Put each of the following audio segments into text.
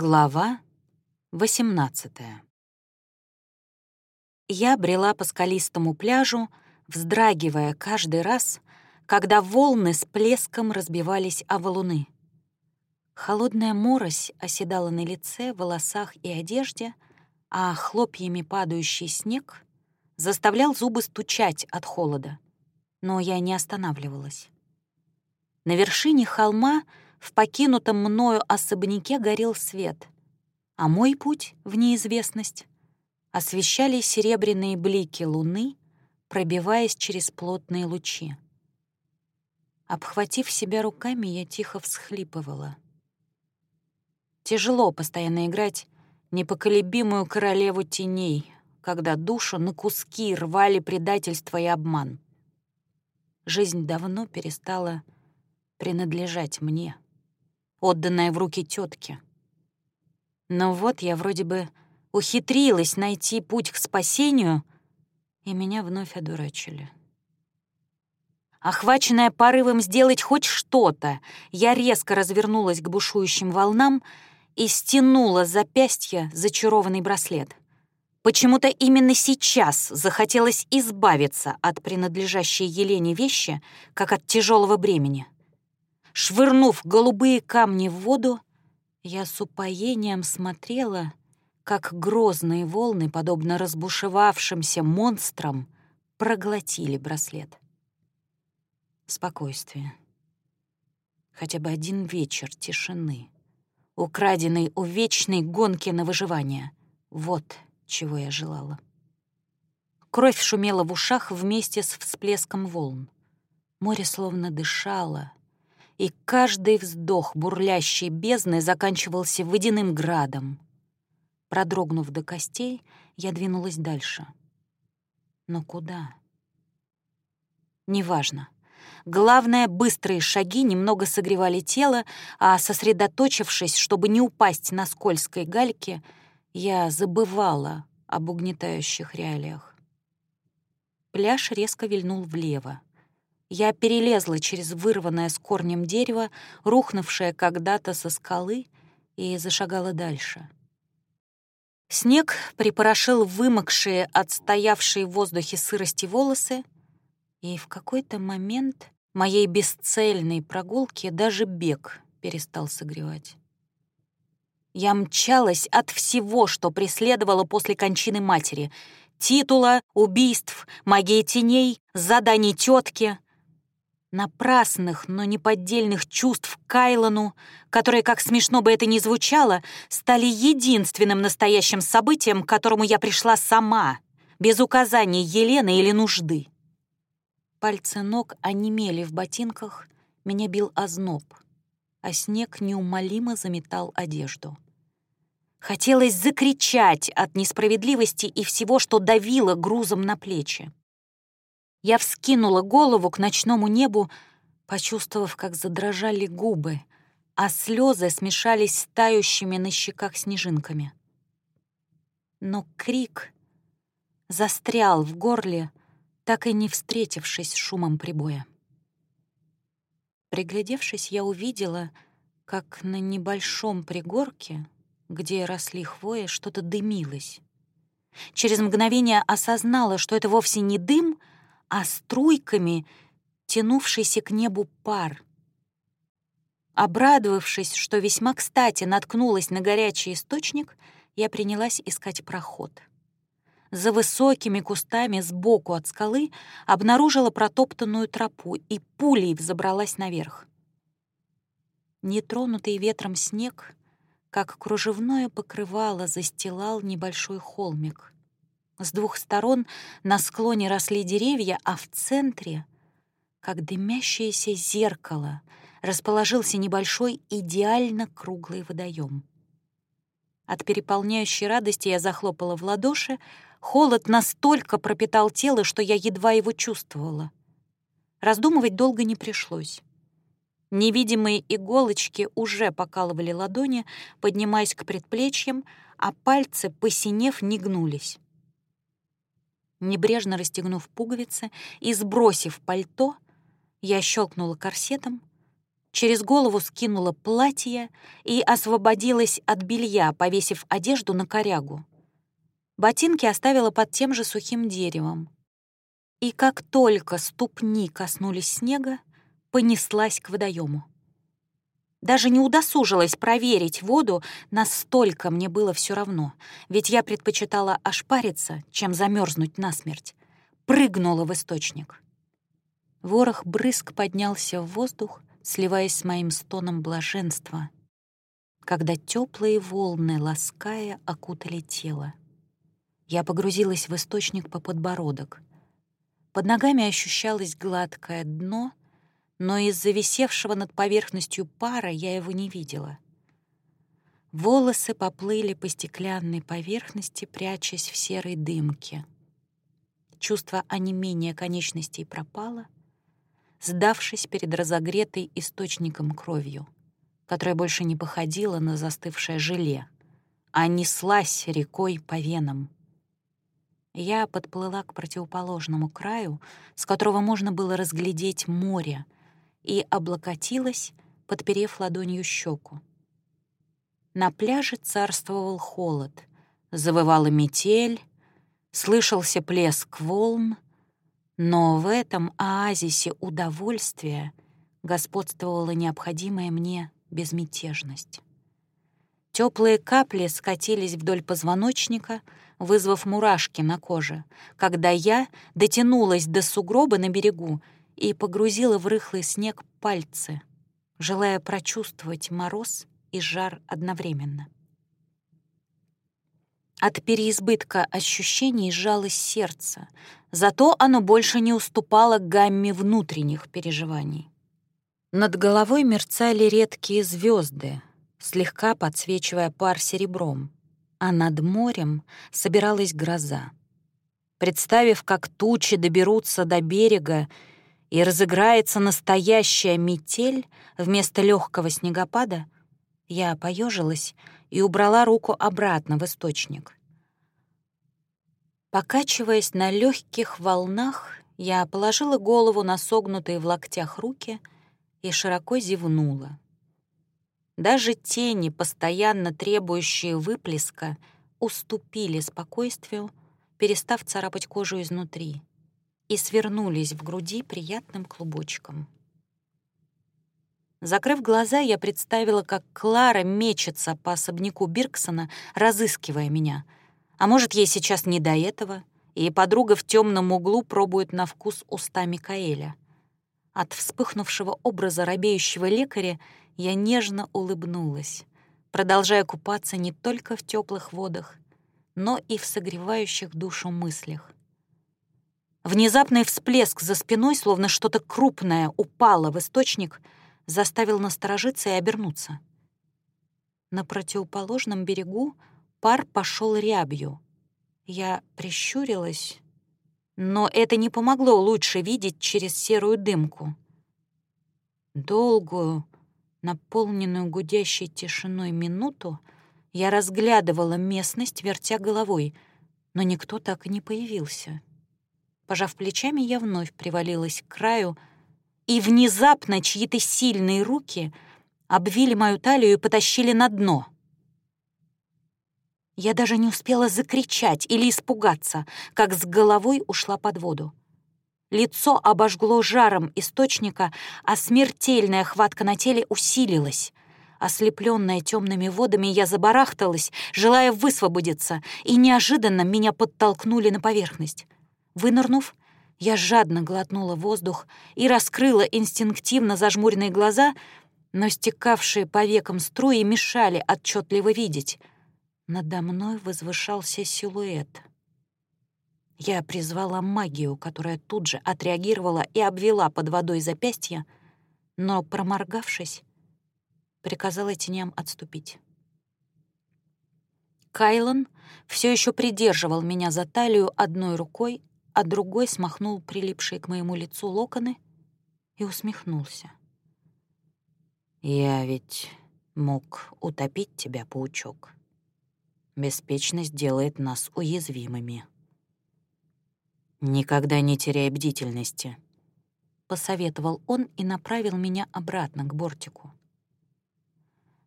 Глава 18 Я брела по скалистому пляжу, вздрагивая каждый раз, когда волны с плеском разбивались о валуны. Холодная морось оседала на лице, волосах и одежде, а хлопьями падающий снег заставлял зубы стучать от холода. Но я не останавливалась. На вершине холма — в покинутом мною особняке горел свет, а мой путь в неизвестность освещали серебряные блики луны, пробиваясь через плотные лучи. Обхватив себя руками, я тихо всхлипывала. Тяжело постоянно играть непоколебимую королеву теней, когда душу на куски рвали предательство и обман. Жизнь давно перестала принадлежать мне отданная в руки тетки. Но вот я вроде бы ухитрилась найти путь к спасению, и меня вновь одурачили. Охваченная порывом сделать хоть что-то, я резко развернулась к бушующим волнам и стянула с запястья зачарованный браслет. Почему-то именно сейчас захотелось избавиться от принадлежащей Елене вещи, как от тяжелого бремени. Швырнув голубые камни в воду, я с упоением смотрела, как грозные волны, подобно разбушевавшимся монстрам, проглотили браслет. Спокойствие. Хотя бы один вечер тишины, украденный у вечной гонки на выживание. Вот чего я желала. Кровь шумела в ушах вместе с всплеском волн. Море словно дышало, и каждый вздох бурлящей бездны заканчивался водяным градом. Продрогнув до костей, я двинулась дальше. Но куда? Неважно. Главное, быстрые шаги немного согревали тело, а сосредоточившись, чтобы не упасть на скользкой гальке, я забывала об угнетающих реалиях. Пляж резко вильнул влево. Я перелезла через вырванное с корнем дерево, рухнувшее когда-то со скалы, и зашагала дальше. Снег припорошил вымокшие, отстоявшие в воздухе сырости волосы, и в какой-то момент моей бесцельной прогулки даже бег перестал согревать. Я мчалась от всего, что преследовало после кончины матери. Титула, убийств, магии теней, заданий тетки — напрасных, но неподдельных чувств Кайлону, которые, как смешно бы это ни звучало, стали единственным настоящим событием, к которому я пришла сама, без указаний Елены или нужды. Пальцы ног онемели в ботинках, меня бил озноб, а снег неумолимо заметал одежду. Хотелось закричать от несправедливости и всего, что давило грузом на плечи. Я вскинула голову к ночному небу, почувствовав, как задрожали губы, а слезы смешались с тающими на щеках снежинками. Но крик застрял в горле, так и не встретившись с шумом прибоя. Приглядевшись, я увидела, как на небольшом пригорке, где росли хвои, что-то дымилось. Через мгновение осознала, что это вовсе не дым, а струйками тянувшийся к небу пар. Обрадовавшись, что весьма кстати наткнулась на горячий источник, я принялась искать проход. За высокими кустами сбоку от скалы обнаружила протоптанную тропу и пулей взобралась наверх. Нетронутый ветром снег, как кружевное покрывало, застилал небольшой холмик — с двух сторон на склоне росли деревья, а в центре, как дымящееся зеркало, расположился небольшой идеально круглый водоем. От переполняющей радости я захлопала в ладоши, холод настолько пропитал тело, что я едва его чувствовала. Раздумывать долго не пришлось. Невидимые иголочки уже покалывали ладони, поднимаясь к предплечьям, а пальцы, посинев, не гнулись. Небрежно расстегнув пуговицы и сбросив пальто, я щелкнула корсетом, Через голову скинула платье и освободилась от белья, повесив одежду на корягу. Ботинки оставила под тем же сухим деревом. И как только ступни коснулись снега, понеслась к водоему. Даже не удосужилась проверить воду, настолько мне было все равно, ведь я предпочитала ошпариться, чем замерзнуть насмерть. Прыгнула в источник. Ворох брызг поднялся в воздух, сливаясь с моим стоном блаженства, когда теплые волны, лаская, окутали тело. Я погрузилась в источник по подбородок. Под ногами ощущалось гладкое дно, но из-за висевшего над поверхностью пара я его не видела. Волосы поплыли по стеклянной поверхности, прячась в серой дымке. Чувство онемения конечностей пропало, сдавшись перед разогретой источником кровью, которая больше не походила на застывшее желе, а неслась рекой по венам. Я подплыла к противоположному краю, с которого можно было разглядеть море, и облокотилась, подперев ладонью щеку. На пляже царствовал холод, завывала метель, слышался плеск волн, но в этом оазисе удовольствия господствовала необходимая мне безмятежность. Теплые капли скатились вдоль позвоночника, вызвав мурашки на коже, когда я дотянулась до сугроба на берегу и погрузила в рыхлый снег пальцы, желая прочувствовать мороз и жар одновременно. От переизбытка ощущений сжалось сердце, зато оно больше не уступало гамме внутренних переживаний. Над головой мерцали редкие звезды, слегка подсвечивая пар серебром, а над морем собиралась гроза. Представив, как тучи доберутся до берега и разыграется настоящая метель вместо легкого снегопада, я поежилась и убрала руку обратно в источник. Покачиваясь на легких волнах, я положила голову на согнутые в локтях руки и широко зевнула. Даже тени, постоянно требующие выплеска, уступили спокойствию, перестав царапать кожу изнутри, и свернулись в груди приятным клубочком. Закрыв глаза, я представила, как Клара мечется по особняку Бирксона, разыскивая меня. А может, ей сейчас не до этого, и подруга в темном углу пробует на вкус уста Микаэля. От вспыхнувшего образа робеющего лекаря я нежно улыбнулась, продолжая купаться не только в теплых водах, но и в согревающих душу мыслях. Внезапный всплеск за спиной, словно что-то крупное, упало в источник — заставил насторожиться и обернуться. На противоположном берегу пар пошел рябью. Я прищурилась, но это не помогло лучше видеть через серую дымку. Долгую, наполненную гудящей тишиной минуту я разглядывала местность, вертя головой, но никто так и не появился. Пожав плечами, я вновь привалилась к краю, и внезапно чьи-то сильные руки обвили мою талию и потащили на дно. Я даже не успела закричать или испугаться, как с головой ушла под воду. Лицо обожгло жаром источника, а смертельная хватка на теле усилилась. Ослепленная темными водами, я забарахталась, желая высвободиться, и неожиданно меня подтолкнули на поверхность. Вынырнув, я жадно глотнула воздух и раскрыла инстинктивно зажмуренные глаза, но стекавшие по векам струи мешали отчетливо видеть. Надо мной возвышался силуэт. Я призвала магию, которая тут же отреагировала и обвела под водой запястья, но, проморгавшись, приказала теням отступить. Кайлан все еще придерживал меня за талию одной рукой, а другой смахнул прилипшие к моему лицу локоны и усмехнулся. «Я ведь мог утопить тебя, паучок. Беспечность делает нас уязвимыми. Никогда не теряй бдительности. посоветовал он и направил меня обратно к бортику.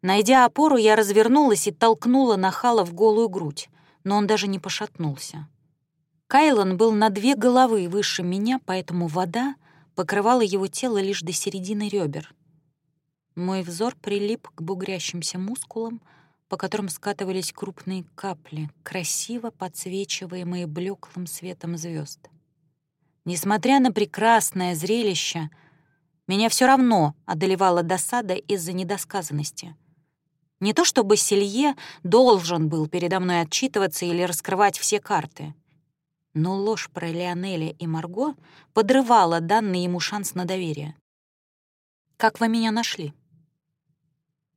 Найдя опору, я развернулась и толкнула нахала в голую грудь, но он даже не пошатнулся. Кайлан был на две головы выше меня, поэтому вода покрывала его тело лишь до середины ребер. Мой взор прилип к бугрящимся мускулам, по которым скатывались крупные капли, красиво подсвечиваемые блеклым светом звезд. Несмотря на прекрасное зрелище, меня все равно одолевала досада из-за недосказанности. Не то чтобы Селье должен был передо мной отчитываться или раскрывать все карты, но ложь про Леонеля и Марго подрывала данный ему шанс на доверие. «Как вы меня нашли?»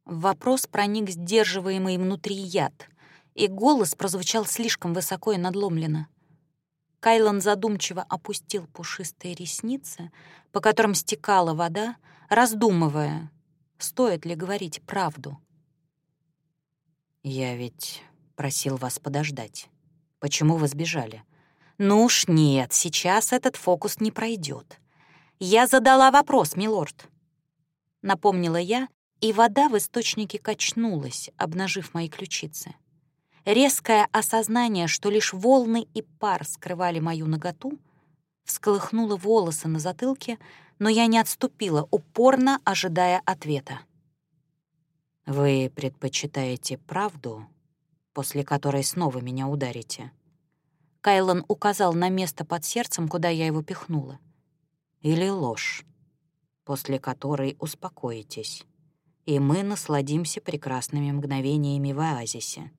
вопрос проник сдерживаемый внутри яд, и голос прозвучал слишком высоко и надломленно. Кайлан задумчиво опустил пушистые ресницы, по которым стекала вода, раздумывая, стоит ли говорить правду. «Я ведь просил вас подождать. Почему вы сбежали?» «Ну уж нет, сейчас этот фокус не пройдет. Я задала вопрос, милорд», — напомнила я, и вода в источнике качнулась, обнажив мои ключицы. Резкое осознание, что лишь волны и пар скрывали мою наготу, всколыхнуло волосы на затылке, но я не отступила, упорно ожидая ответа. «Вы предпочитаете правду, после которой снова меня ударите?» Кайлан указал на место под сердцем, куда я его пихнула. «Или ложь, после которой успокоитесь, и мы насладимся прекрасными мгновениями в оазисе?»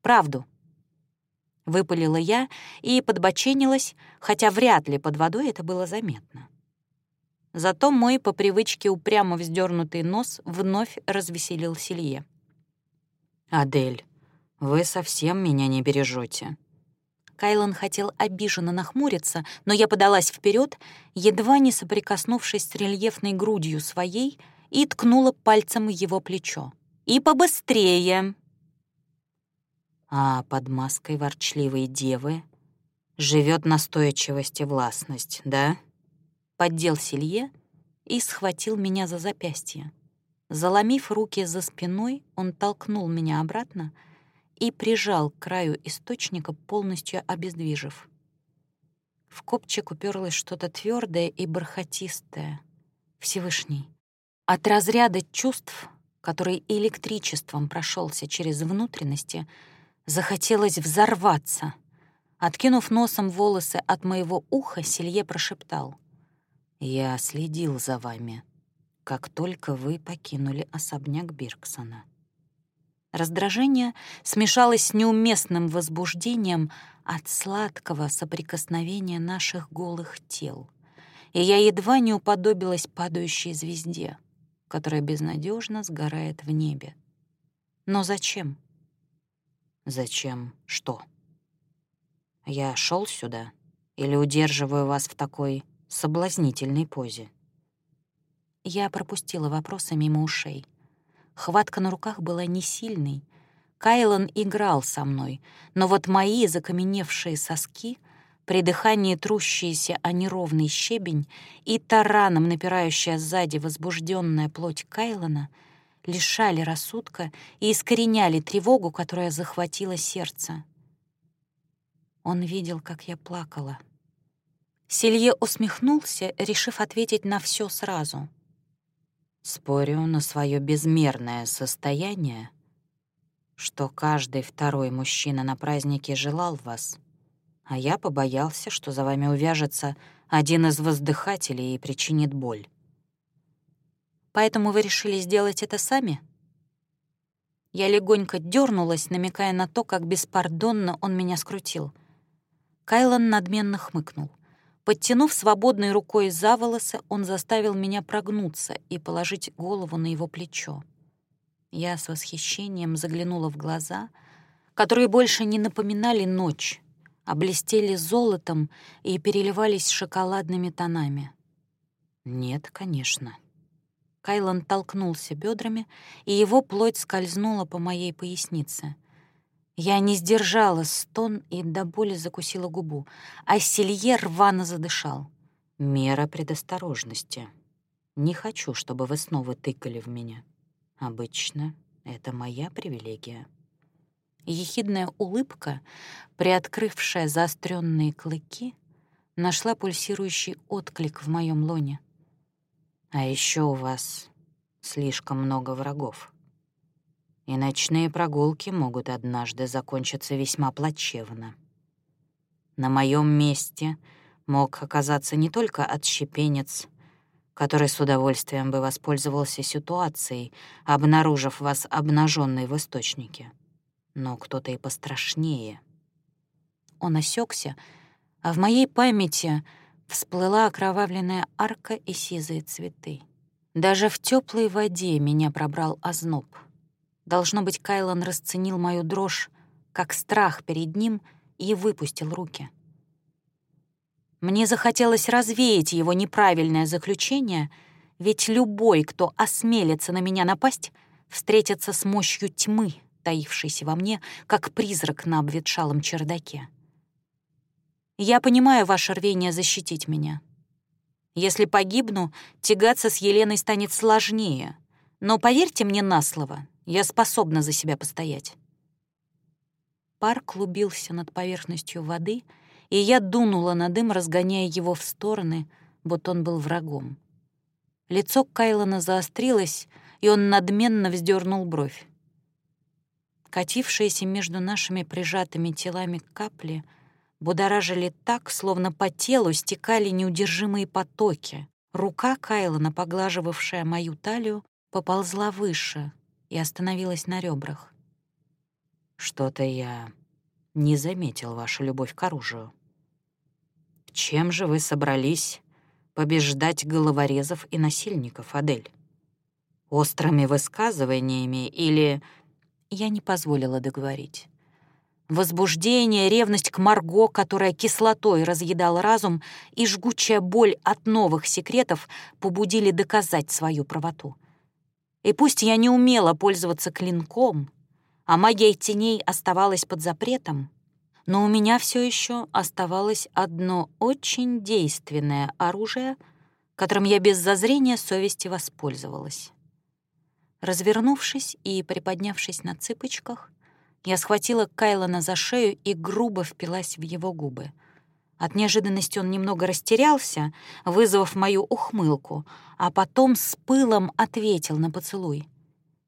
правду. Выпалила я и подбоченилась, хотя вряд ли под водой это было заметно. Зато мой по привычке упрямо вздернутый нос вновь развеселил Селье. «Адель, вы совсем меня не бережете. Кайлан хотел обиженно нахмуриться, но я подалась вперед, едва не соприкоснувшись с рельефной грудью своей, и ткнула пальцем его плечо. «И побыстрее!» а под маской ворчливой девы живет настойчивость и властность, да? Поддел Селье и схватил меня за запястье. Заломив руки за спиной, он толкнул меня обратно и прижал к краю источника, полностью обездвижив. В копчик уперлось что-то твердое и бархатистое. Всевышний. От разряда чувств, который электричеством прошелся через внутренности, Захотелось взорваться. Откинув носом волосы от моего уха, Селье прошептал. «Я следил за вами, как только вы покинули особняк Бирксона». Раздражение смешалось с неуместным возбуждением от сладкого соприкосновения наших голых тел, и я едва не уподобилась падающей звезде, которая безнадежно сгорает в небе. Но зачем? Зачем что? Я шел сюда или удерживаю вас в такой соблазнительной позе? Я пропустила вопросы мимо ушей. Хватка на руках была не сильной. Кайлан играл со мной, но вот мои закаменевшие соски, при дыхании трущиеся о неровный щебень и тараном напирающая сзади возбужденная плоть Кайлана — лишали рассудка и искореняли тревогу, которая захватила сердце. Он видел, как я плакала. Селье усмехнулся, решив ответить на все сразу. «Спорю на свое безмерное состояние, что каждый второй мужчина на празднике желал вас, а я побоялся, что за вами увяжется один из воздыхателей и причинит боль. Поэтому вы решили сделать это сами?» Я легонько дернулась, намекая на то, как беспардонно он меня скрутил. Кайлан надменно хмыкнул. Подтянув свободной рукой за волосы, он заставил меня прогнуться и положить голову на его плечо. Я с восхищением заглянула в глаза, которые больше не напоминали ночь, а блестели золотом и переливались шоколадными тонами. Нет, конечно. Кайлан толкнулся бедрами, и его плоть скользнула по моей пояснице. Я не сдержала стон и до боли закусила губу, а Силье рвано задышал. Мера предосторожности. Не хочу, чтобы вы снова тыкали в меня. Обычно это моя привилегия. Ехидная улыбка, приоткрывшая заостренные клыки, нашла пульсирующий отклик в моем лоне. А еще у вас слишком много врагов. И ночные прогулки могут однажды закончиться весьма плачевно. На моем месте мог оказаться не только отщепенец, который с удовольствием бы воспользовался ситуацией, обнаружив вас обнаженной в источнике, но кто-то и пострашнее. Он осекся, а в моей памяти всплыла окровавленная арка и сизые цветы. Даже в теплой воде меня пробрал озноб. Должно быть, Кайлан расценил мою дрожь как страх перед ним и выпустил руки. Мне захотелось развеять его неправильное заключение, ведь любой, кто осмелится на меня напасть, встретится с мощью тьмы, таившейся во мне, как призрак на обветшалом чердаке. Я понимаю ваше рвение защитить меня. Если погибну, тягаться с Еленой станет сложнее, но поверьте мне на слово, я способна за себя постоять. Пар клубился над поверхностью воды — и я дунула на дым, разгоняя его в стороны, будто он был врагом. Лицо Кайлона заострилось, и он надменно вздернул бровь. Катившиеся между нашими прижатыми телами капли будоражили так, словно по телу стекали неудержимые потоки. Рука Кайлона, поглаживавшая мою талию, поползла выше и остановилась на ребрах. «Что-то я не заметил вашу любовь к оружию», чем же вы собрались побеждать головорезов и насильников, Адель? Острыми высказываниями или... Я не позволила договорить. Возбуждение, ревность к Марго, которая кислотой разъедала разум, и жгучая боль от новых секретов побудили доказать свою правоту. И пусть я не умела пользоваться клинком, а магия теней оставалась под запретом, но у меня все еще оставалось одно очень действенное оружие, которым я без зазрения совести воспользовалась. Развернувшись и приподнявшись на цыпочках, я схватила Кайлона за шею и грубо впилась в его губы. От неожиданности он немного растерялся, вызвав мою ухмылку, а потом с пылом ответил на поцелуй.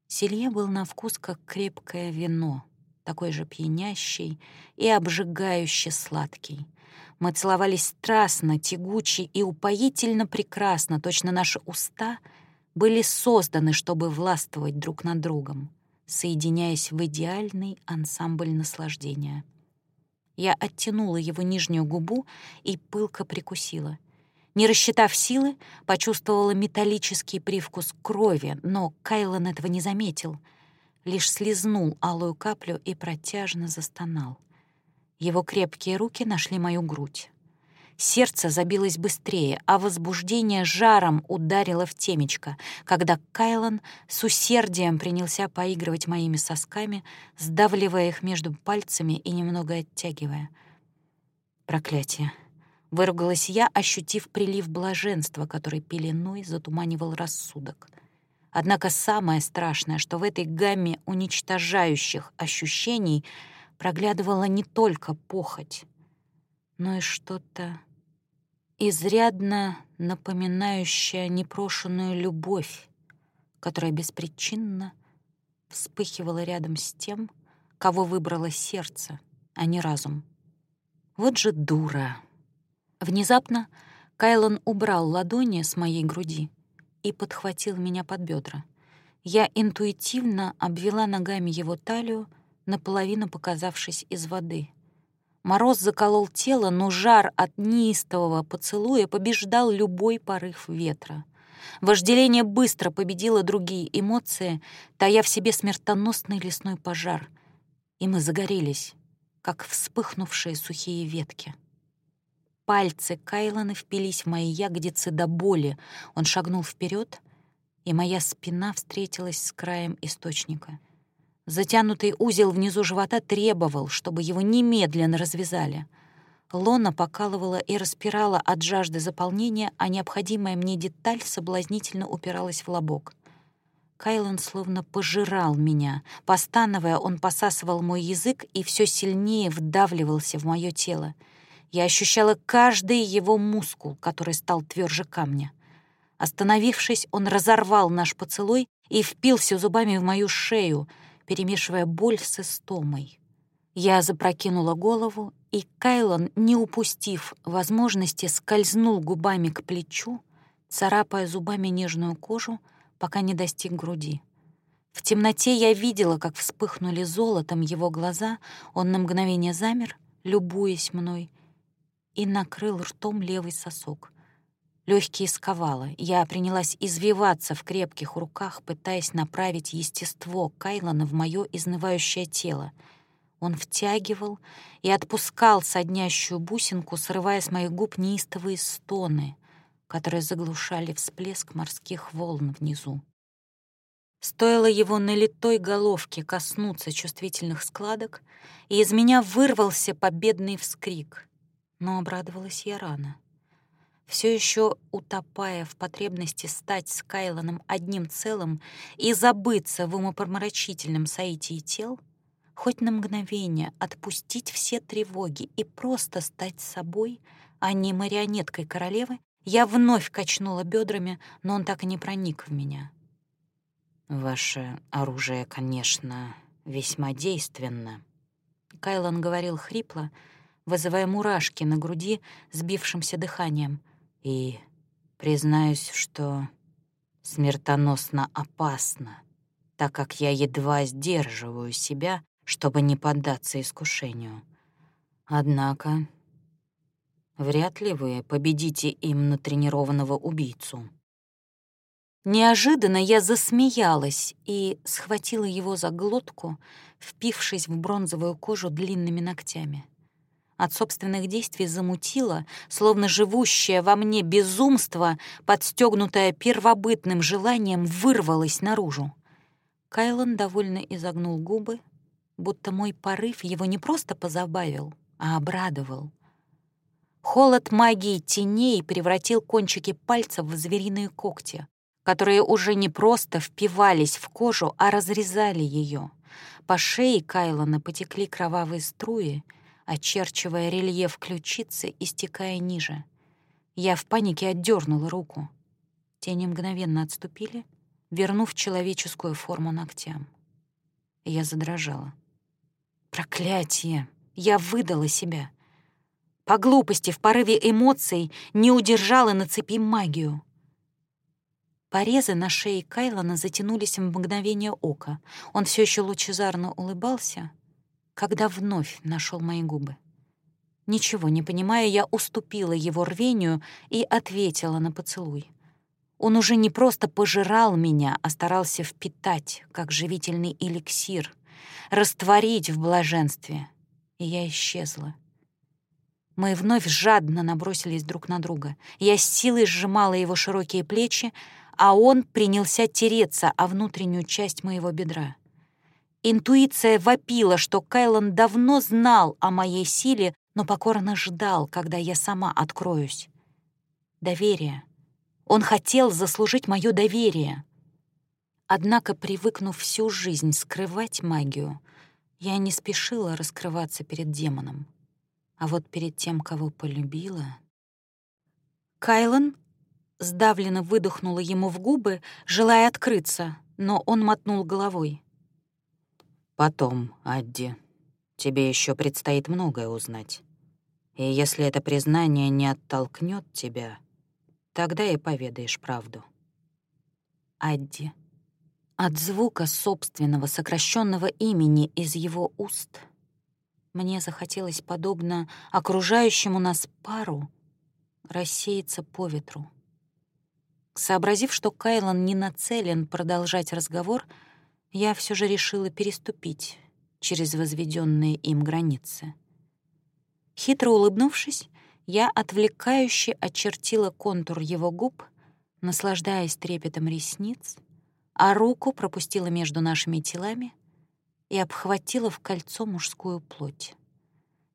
Селье был на вкус как крепкое вино — такой же пьянящий и обжигающе сладкий. Мы целовались страстно, тягуче и упоительно прекрасно, точно наши уста были созданы, чтобы властвовать друг над другом, соединяясь в идеальный ансамбль наслаждения. Я оттянула его нижнюю губу и пылко прикусила. Не рассчитав силы, почувствовала металлический привкус крови, но Кайлан этого не заметил — лишь слезнул алую каплю и протяжно застонал. Его крепкие руки нашли мою грудь. Сердце забилось быстрее, а возбуждение жаром ударило в темечко, когда Кайлан с усердием принялся поигрывать моими сосками, сдавливая их между пальцами и немного оттягивая. Проклятие. Выругалась я, ощутив прилив блаженства, который пеленой затуманивал рассудок — Однако самое страшное, что в этой гамме уничтожающих ощущений проглядывала не только похоть, но и что-то изрядно напоминающее непрошенную любовь, которая беспричинно вспыхивала рядом с тем, кого выбрало сердце, а не разум. Вот же дура! Внезапно Кайлан убрал ладони с моей груди и подхватил меня под бедра. Я интуитивно обвела ногами его талию, наполовину показавшись из воды. Мороз заколол тело, но жар от неистового поцелуя побеждал любой порыв ветра. Вожделение быстро победило другие эмоции, тая в себе смертоносный лесной пожар. И мы загорелись, как вспыхнувшие сухие ветки. Пальцы Кайлана впились в мои ягодицы до боли. Он шагнул вперед, и моя спина встретилась с краем источника. Затянутый узел внизу живота требовал, чтобы его немедленно развязали. Лона покалывала и распирала от жажды заполнения, а необходимая мне деталь соблазнительно упиралась в лобок. Кайлан словно пожирал меня. Постановая, он посасывал мой язык и все сильнее вдавливался в мое тело. Я ощущала каждый его мускул, который стал тверже камня. Остановившись, он разорвал наш поцелуй и впился зубами в мою шею, перемешивая боль с истомой. Я запрокинула голову, и Кайлон, не упустив возможности, скользнул губами к плечу, царапая зубами нежную кожу, пока не достиг груди. В темноте я видела, как вспыхнули золотом его глаза, он на мгновение замер, любуясь мной, и накрыл ртом левый сосок. Легкие сковало, я принялась извиваться в крепких руках, пытаясь направить естество Кайлона в мое изнывающее тело — он втягивал и отпускал соднящую бусинку, срывая с моих губ неистовые стоны, которые заглушали всплеск морских волн внизу. Стоило его налитой головке коснуться чувствительных складок, и из меня вырвался победный вскрик. Но обрадовалась я рано. Все еще утопая в потребности стать с Кайлоном одним целым и забыться в умопомрачительном соитии тел — хоть на мгновение отпустить все тревоги и просто стать собой, а не марионеткой королевы, я вновь качнула бедрами, но он так и не проник в меня. «Ваше оружие, конечно, весьма действенно», — Кайлан говорил хрипло, вызывая мурашки на груди сбившимся дыханием. «И признаюсь, что смертоносно опасно, так как я едва сдерживаю себя, чтобы не поддаться искушению. Однако вряд ли вы победите им натренированного убийцу. Неожиданно я засмеялась и схватила его за глотку, впившись в бронзовую кожу длинными ногтями. От собственных действий замутило, словно живущее во мне безумство, подстегнутое первобытным желанием, вырвалось наружу. Кайлан довольно изогнул губы, будто мой порыв его не просто позабавил, а обрадовал. Холод магии теней превратил кончики пальцев в звериные когти, которые уже не просто впивались в кожу, а разрезали ее. По шее Кайлона потекли кровавые струи, очерчивая рельеф ключицы и стекая ниже. Я в панике отдернула руку. Тени мгновенно отступили, вернув человеческую форму ногтям. Я задрожала. Проклятие! Я выдала себя. По глупости, в порыве эмоций, не удержала на цепи магию. Порезы на шее Кайлона затянулись в мгновение ока. Он все еще лучезарно улыбался, когда вновь нашел мои губы. Ничего не понимая, я уступила его рвению и ответила на поцелуй. Он уже не просто пожирал меня, а старался впитать, как живительный эликсир — растворить в блаженстве. И я исчезла. Мы вновь жадно набросились друг на друга. Я с силой сжимала его широкие плечи, а он принялся тереться о внутреннюю часть моего бедра. Интуиция вопила, что Кайлан давно знал о моей силе, но покорно ждал, когда я сама откроюсь. Доверие. Он хотел заслужить мое доверие. Однако, привыкнув всю жизнь скрывать магию, я не спешила раскрываться перед демоном. А вот перед тем, кого полюбила... Кайлан сдавленно выдохнула ему в губы, желая открыться, но он мотнул головой. «Потом, Адди, тебе еще предстоит многое узнать. И если это признание не оттолкнет тебя, тогда и поведаешь правду». Адди. От звука собственного сокращенного имени из его уст мне захотелось, подобно окружающему нас пару, рассеяться по ветру. Сообразив, что Кайлан не нацелен продолжать разговор, я все же решила переступить через возведенные им границы. Хитро улыбнувшись, я отвлекающе очертила контур его губ, наслаждаясь трепетом ресниц — а руку пропустила между нашими телами и обхватила в кольцо мужскую плоть.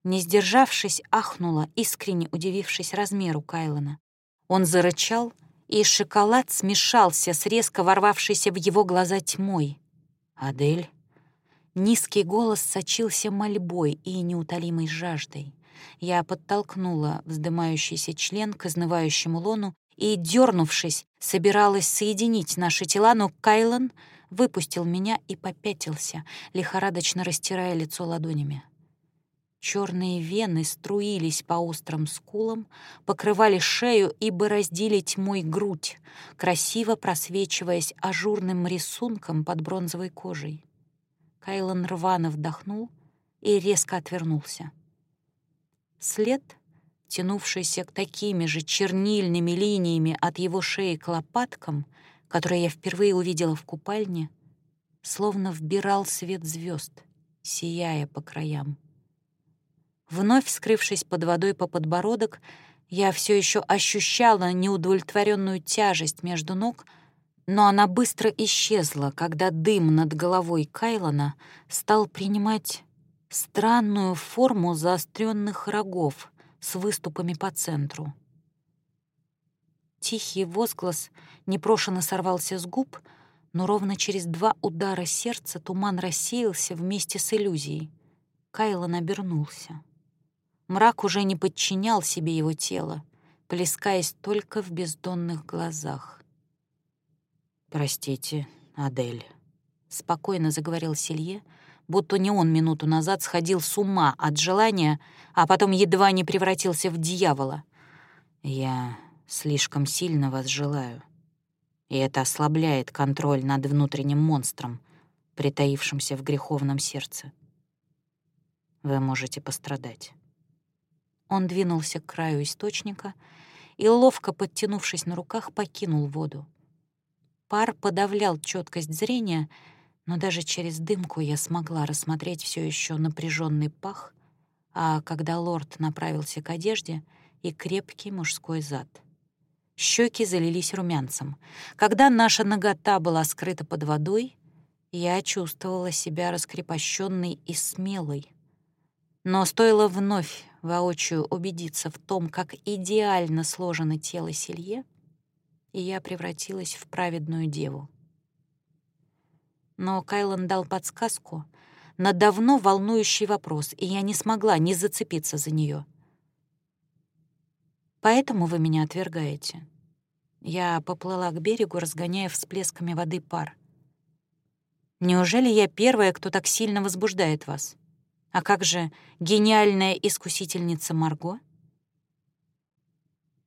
Не сдержавшись, ахнула, искренне удивившись размеру Кайлона. Он зарычал, и шоколад смешался с резко ворвавшейся в его глаза тьмой. «Адель?» Низкий голос сочился мольбой и неутолимой жаждой. Я подтолкнула вздымающийся член к изнывающему лону и, дернувшись, собиралась соединить наши тела, но Кайлан выпустил меня и попятился, лихорадочно растирая лицо ладонями. Черные вены струились по острым скулам, покрывали шею и бороздили тьмой грудь, красиво просвечиваясь ажурным рисунком под бронзовой кожей. Кайлан рвано вдохнул и резко отвернулся. След, тянувшийся к такими же чернильными линиями от его шеи к лопаткам, которые я впервые увидела в купальне, словно вбирал свет звезд, сияя по краям. Вновь скрывшись под водой по подбородок, я все еще ощущала неудовлетворенную тяжесть между ног, но она быстро исчезла, когда дым над головой Кайлона стал принимать странную форму заостренных рогов с выступами по центру. Тихий возглас непрошено сорвался с губ, но ровно через два удара сердца туман рассеялся вместе с иллюзией. Кайлон обернулся. Мрак уже не подчинял себе его тело, плескаясь только в бездонных глазах. «Простите, Адель», — спокойно заговорил Селье, — будто не он минуту назад сходил с ума от желания, а потом едва не превратился в дьявола. «Я слишком сильно вас желаю, и это ослабляет контроль над внутренним монстром, притаившимся в греховном сердце. Вы можете пострадать». Он двинулся к краю источника и, ловко подтянувшись на руках, покинул воду. Пар подавлял четкость зрения — но даже через дымку я смогла рассмотреть все еще напряженный пах, а когда лорд направился к одежде и крепкий мужской зад. Щеки залились румянцем. Когда наша нагота была скрыта под водой, я чувствовала себя раскрепощенной и смелой. Но стоило вновь воочию убедиться в том, как идеально сложено тело Селье, и я превратилась в праведную деву но Кайлан дал подсказку на давно волнующий вопрос, и я не смогла не зацепиться за нее. «Поэтому вы меня отвергаете?» Я поплыла к берегу, разгоняя всплесками воды пар. «Неужели я первая, кто так сильно возбуждает вас? А как же гениальная искусительница Марго?»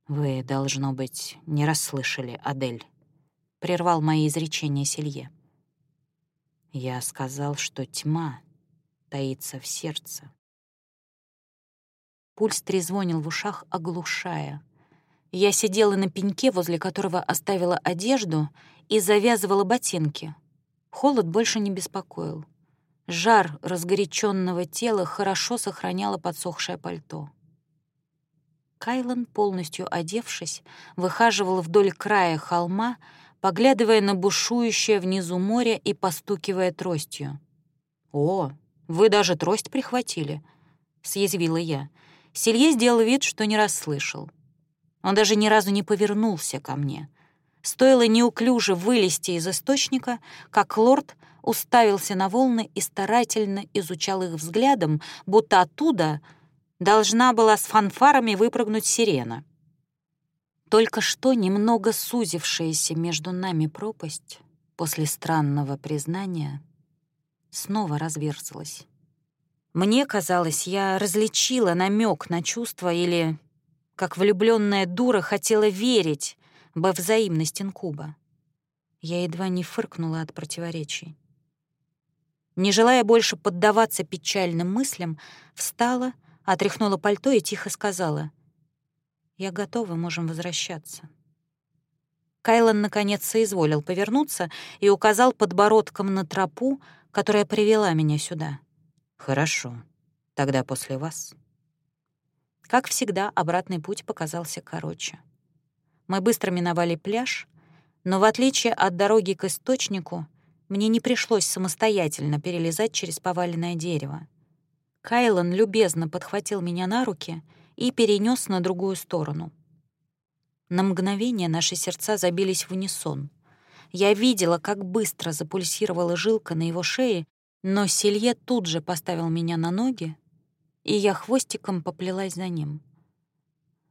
«Вы, должно быть, не расслышали, Адель», — прервал мои изречения Селье. Я сказал, что тьма таится в сердце. Пульс трезвонил в ушах, оглушая. Я сидела на пеньке, возле которого оставила одежду, и завязывала ботинки. Холод больше не беспокоил. Жар разгоряченного тела хорошо сохраняло подсохшее пальто. Кайлан, полностью одевшись, выхаживал вдоль края холма, поглядывая на бушующее внизу море и постукивая тростью. «О, вы даже трость прихватили», — съязвила я. Селье сделал вид, что не расслышал. Он даже ни разу не повернулся ко мне. Стоило неуклюже вылезти из источника, как лорд уставился на волны и старательно изучал их взглядом, будто оттуда должна была с фанфарами выпрыгнуть сирена. Только что немного сузившаяся между нами пропасть после странного признания снова разверзлась. Мне казалось, я различила намек на чувство или, как влюбленная дура, хотела верить во взаимность инкуба. Я едва не фыркнула от противоречий. Не желая больше поддаваться печальным мыслям, встала, отряхнула пальто и тихо сказала — я готова, можем возвращаться. Кайлан наконец соизволил повернуться и указал подбородком на тропу, которая привела меня сюда. «Хорошо. Тогда после вас». Как всегда, обратный путь показался короче. Мы быстро миновали пляж, но в отличие от дороги к источнику, мне не пришлось самостоятельно перелезать через поваленное дерево. Кайлан любезно подхватил меня на руки и перенес на другую сторону. На мгновение наши сердца забились в унисон. Я видела, как быстро запульсировала жилка на его шее, но Селье тут же поставил меня на ноги, и я хвостиком поплелась за ним.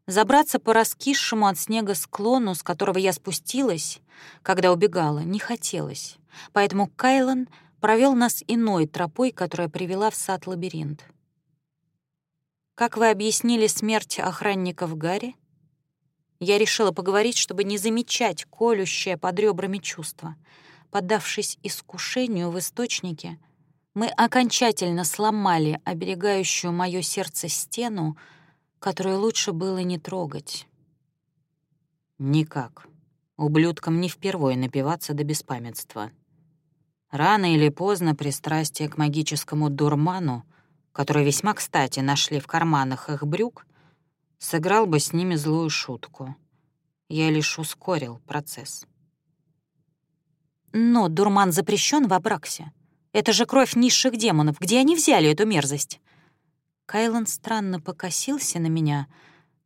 Забраться по раскисшему от снега склону, с которого я спустилась, когда убегала, не хотелось, поэтому Кайлан провел нас иной тропой, которая привела в сад-лабиринт. «Как вы объяснили смерть охранников Гарри?» Я решила поговорить, чтобы не замечать колющее под ребрами чувство. Поддавшись искушению в источнике, мы окончательно сломали оберегающую мое сердце стену, которую лучше было не трогать. Никак. Ублюдкам не впервой напиваться до беспамятства. Рано или поздно пристрастие к магическому дурману, который весьма кстати нашли в карманах их брюк, сыграл бы с ними злую шутку. Я лишь ускорил процесс. Но дурман запрещен в Абраксе. Это же кровь низших демонов. Где они взяли эту мерзость? Кайлан странно покосился на меня,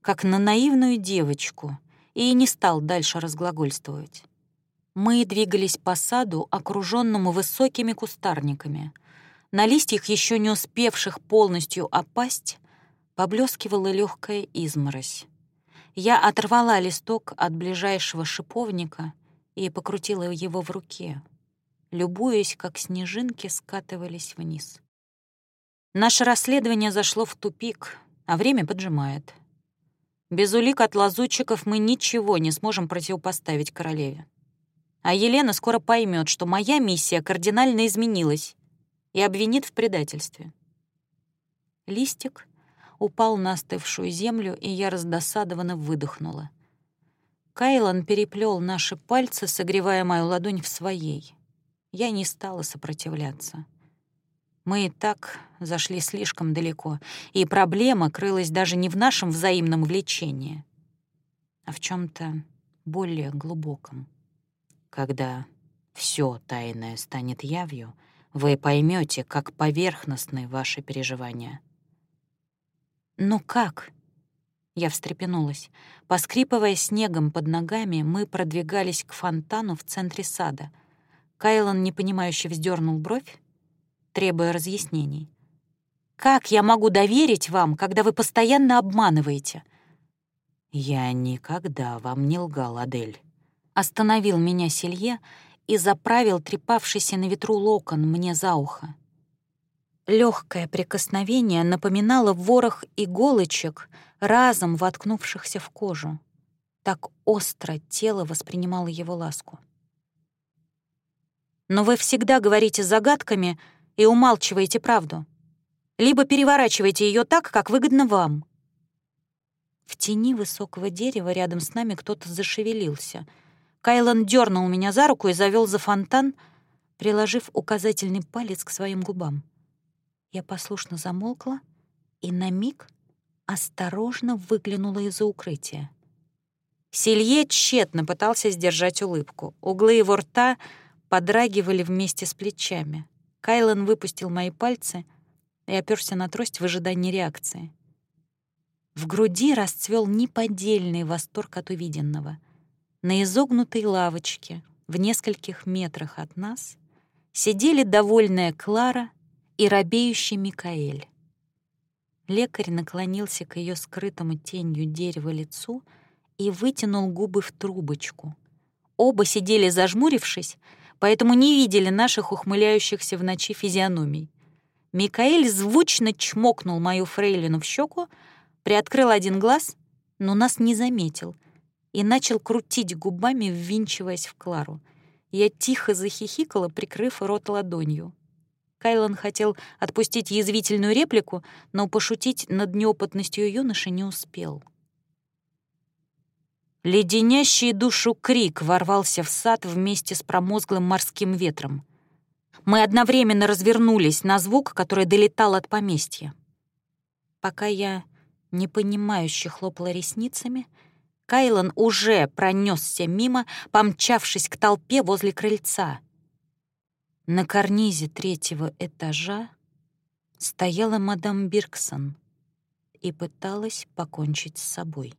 как на наивную девочку, и не стал дальше разглагольствовать. Мы двигались по саду, окруженному высокими кустарниками. На листьях, еще не успевших полностью опасть, поблескивала легкая изморозь. Я оторвала листок от ближайшего шиповника и покрутила его в руке, любуясь, как снежинки скатывались вниз. Наше расследование зашло в тупик, а время поджимает. Без улик от лазутчиков мы ничего не сможем противопоставить королеве. А Елена скоро поймет, что моя миссия кардинально изменилась и обвинит в предательстве. Листик упал на остывшую землю, и я раздосадованно выдохнула. Кайлан переплел наши пальцы, согревая мою ладонь в своей. Я не стала сопротивляться. Мы и так зашли слишком далеко, и проблема крылась даже не в нашем взаимном влечении, а в чем то более глубоком. Когда все тайное станет явью, вы поймете, как поверхностны ваши переживания — «Но как?» Я встрепенулась. Поскрипывая снегом под ногами, мы продвигались к фонтану в центре сада. Кайлан, непонимающе, вздернул бровь, требуя разъяснений. «Как я могу доверить вам, когда вы постоянно обманываете?» «Я никогда вам не лгал, Адель». Остановил меня Селье и заправил трепавшийся на ветру локон мне за ухо. Легкое прикосновение напоминало ворох иголочек, разом воткнувшихся в кожу. Так остро тело воспринимало его ласку. Но вы всегда говорите загадками и умалчиваете правду. Либо переворачиваете ее так, как выгодно вам. В тени высокого дерева рядом с нами кто-то зашевелился. Кайлан дернул меня за руку и завел за фонтан, приложив указательный палец к своим губам. Я послушно замолкла и на миг осторожно выглянула из-за укрытия. Селье тщетно пытался сдержать улыбку. Углы его рта подрагивали вместе с плечами. Кайлан выпустил мои пальцы и оперся на трость в ожидании реакции. В груди расцвел неподдельный восторг от увиденного. На изогнутой лавочке в нескольких метрах от нас сидели довольная Клара и робеющий Микаэль. Лекарь наклонился к ее скрытому тенью дерева лицу и вытянул губы в трубочку. Оба сидели зажмурившись, поэтому не видели наших ухмыляющихся в ночи физиономий. Микаэль звучно чмокнул мою фрейлину в щеку, приоткрыл один глаз, но нас не заметил и начал крутить губами, ввинчиваясь в Клару. Я тихо захихикала, прикрыв рот ладонью. Кайлан хотел отпустить язвительную реплику, но пошутить над неопытностью юноши не успел. Леденящий душу крик ворвался в сад вместе с промозглым морским ветром. Мы одновременно развернулись на звук, который долетал от поместья. Пока я непонимающе хлопала ресницами, Кайлан уже пронесся мимо, помчавшись к толпе возле крыльца — на карнизе третьего этажа стояла мадам Бирксон и пыталась покончить с собой.